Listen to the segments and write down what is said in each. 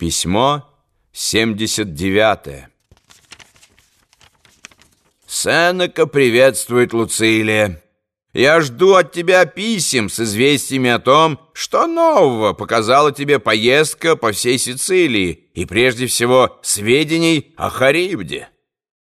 Письмо 79 Сенека приветствует Луцилия. Я жду от тебя писем с известиями о том, что нового показала тебе поездка по всей Сицилии и прежде всего сведений о Харибде.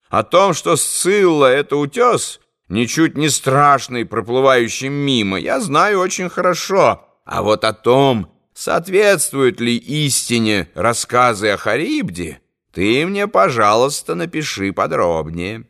О том, что Сцилла — это утес, ничуть не страшный, проплывающий мимо, я знаю очень хорошо. А вот о том, соответствуют ли истине рассказы о Харибде, ты мне, пожалуйста, напиши подробнее.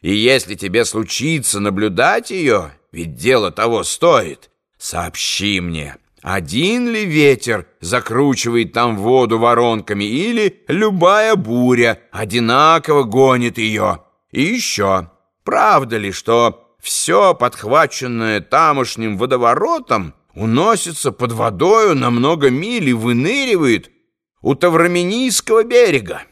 И если тебе случится наблюдать ее, ведь дело того стоит, сообщи мне, один ли ветер закручивает там воду воронками или любая буря одинаково гонит ее. И еще, правда ли, что все подхваченное тамошним водоворотом уносится под водою на много миль и выныривает у Тавраменийского берега.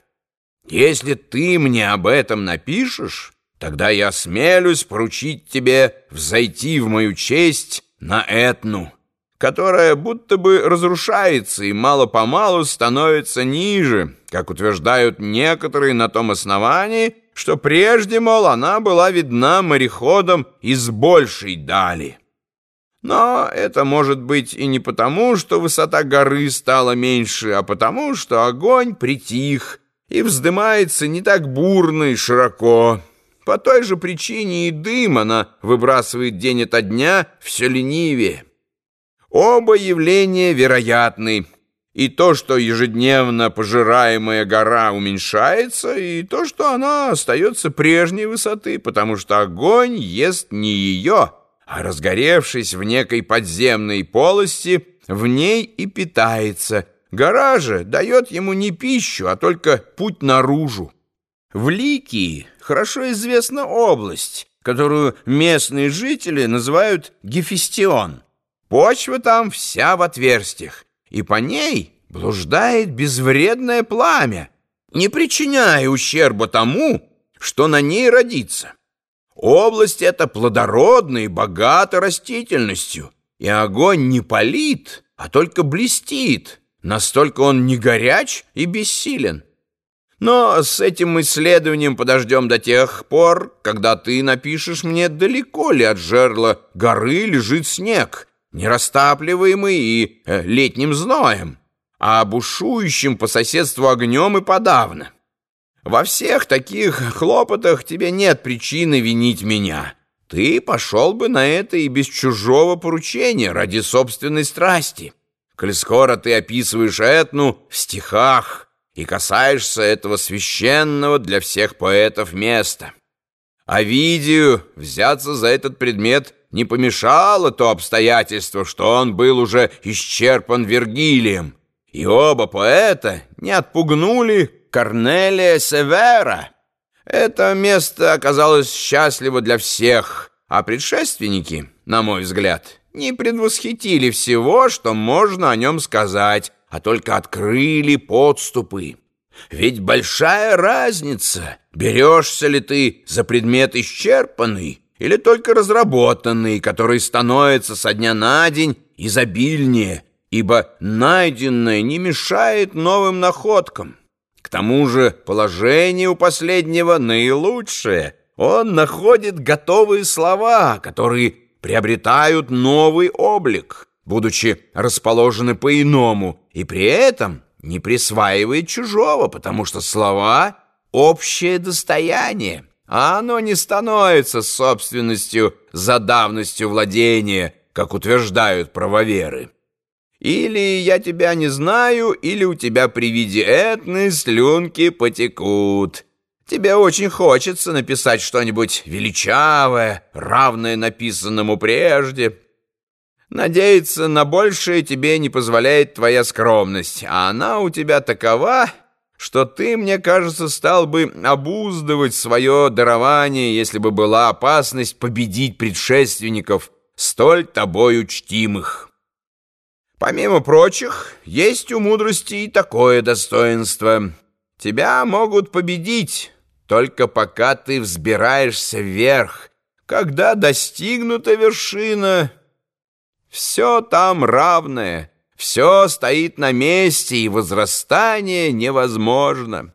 Если ты мне об этом напишешь, тогда я смелюсь поручить тебе взойти в мою честь на Этну, которая будто бы разрушается и мало-помалу становится ниже, как утверждают некоторые на том основании, что прежде, мол, она была видна мореходом из большей дали». Но это может быть и не потому, что высота горы стала меньше, а потому, что огонь притих и вздымается не так бурно и широко. По той же причине и дым она выбрасывает день ото дня все ленивее. Оба явления вероятны. И то, что ежедневно пожираемая гора уменьшается, и то, что она остается прежней высоты, потому что огонь ест не ее, а разгоревшись в некой подземной полости, в ней и питается. Гора же дает ему не пищу, а только путь наружу. В Ликии хорошо известна область, которую местные жители называют Гефестион. Почва там вся в отверстиях, и по ней блуждает безвредное пламя, не причиняя ущерба тому, что на ней родится. Область эта плодородна и богата растительностью, и огонь не палит, а только блестит, настолько он не горяч и бессилен. Но с этим исследованием подождем до тех пор, когда ты напишешь мне, далеко ли от жерла горы лежит снег, нерастапливаемый и э, летним зноем, а бушующим по соседству огнем и подавно. Во всех таких хлопотах тебе нет причины винить меня. Ты пошел бы на это и без чужого поручения ради собственной страсти. Коль скоро ты описываешь Этну в стихах и касаешься этого священного для всех поэтов места. А Овидию взяться за этот предмет не помешало то обстоятельство, что он был уже исчерпан Вергилием, и оба поэта не отпугнули Корнелия Севера. Это место оказалось счастливо для всех, а предшественники, на мой взгляд, не предвосхитили всего, что можно о нем сказать, а только открыли подступы. Ведь большая разница, берешься ли ты за предмет исчерпанный или только разработанный, который становится со дня на день изобильнее, ибо найденное не мешает новым находкам. Тому же положение у последнего наилучшее. Он находит готовые слова, которые приобретают новый облик, будучи расположены по-иному, и при этом не присваивает чужого, потому что слова — общее достояние, а оно не становится собственностью за давностью владения, как утверждают правоверы. Или я тебя не знаю, или у тебя при виде Этны слюнки потекут. Тебе очень хочется написать что-нибудь величавое, равное написанному прежде. Надеяться на большее тебе не позволяет твоя скромность, а она у тебя такова, что ты, мне кажется, стал бы обуздывать свое дарование, если бы была опасность победить предшественников, столь тобою чтимых». Помимо прочих, есть у мудрости и такое достоинство. Тебя могут победить, только пока ты взбираешься вверх. Когда достигнута вершина, все там равное, Все стоит на месте, и возрастание невозможно.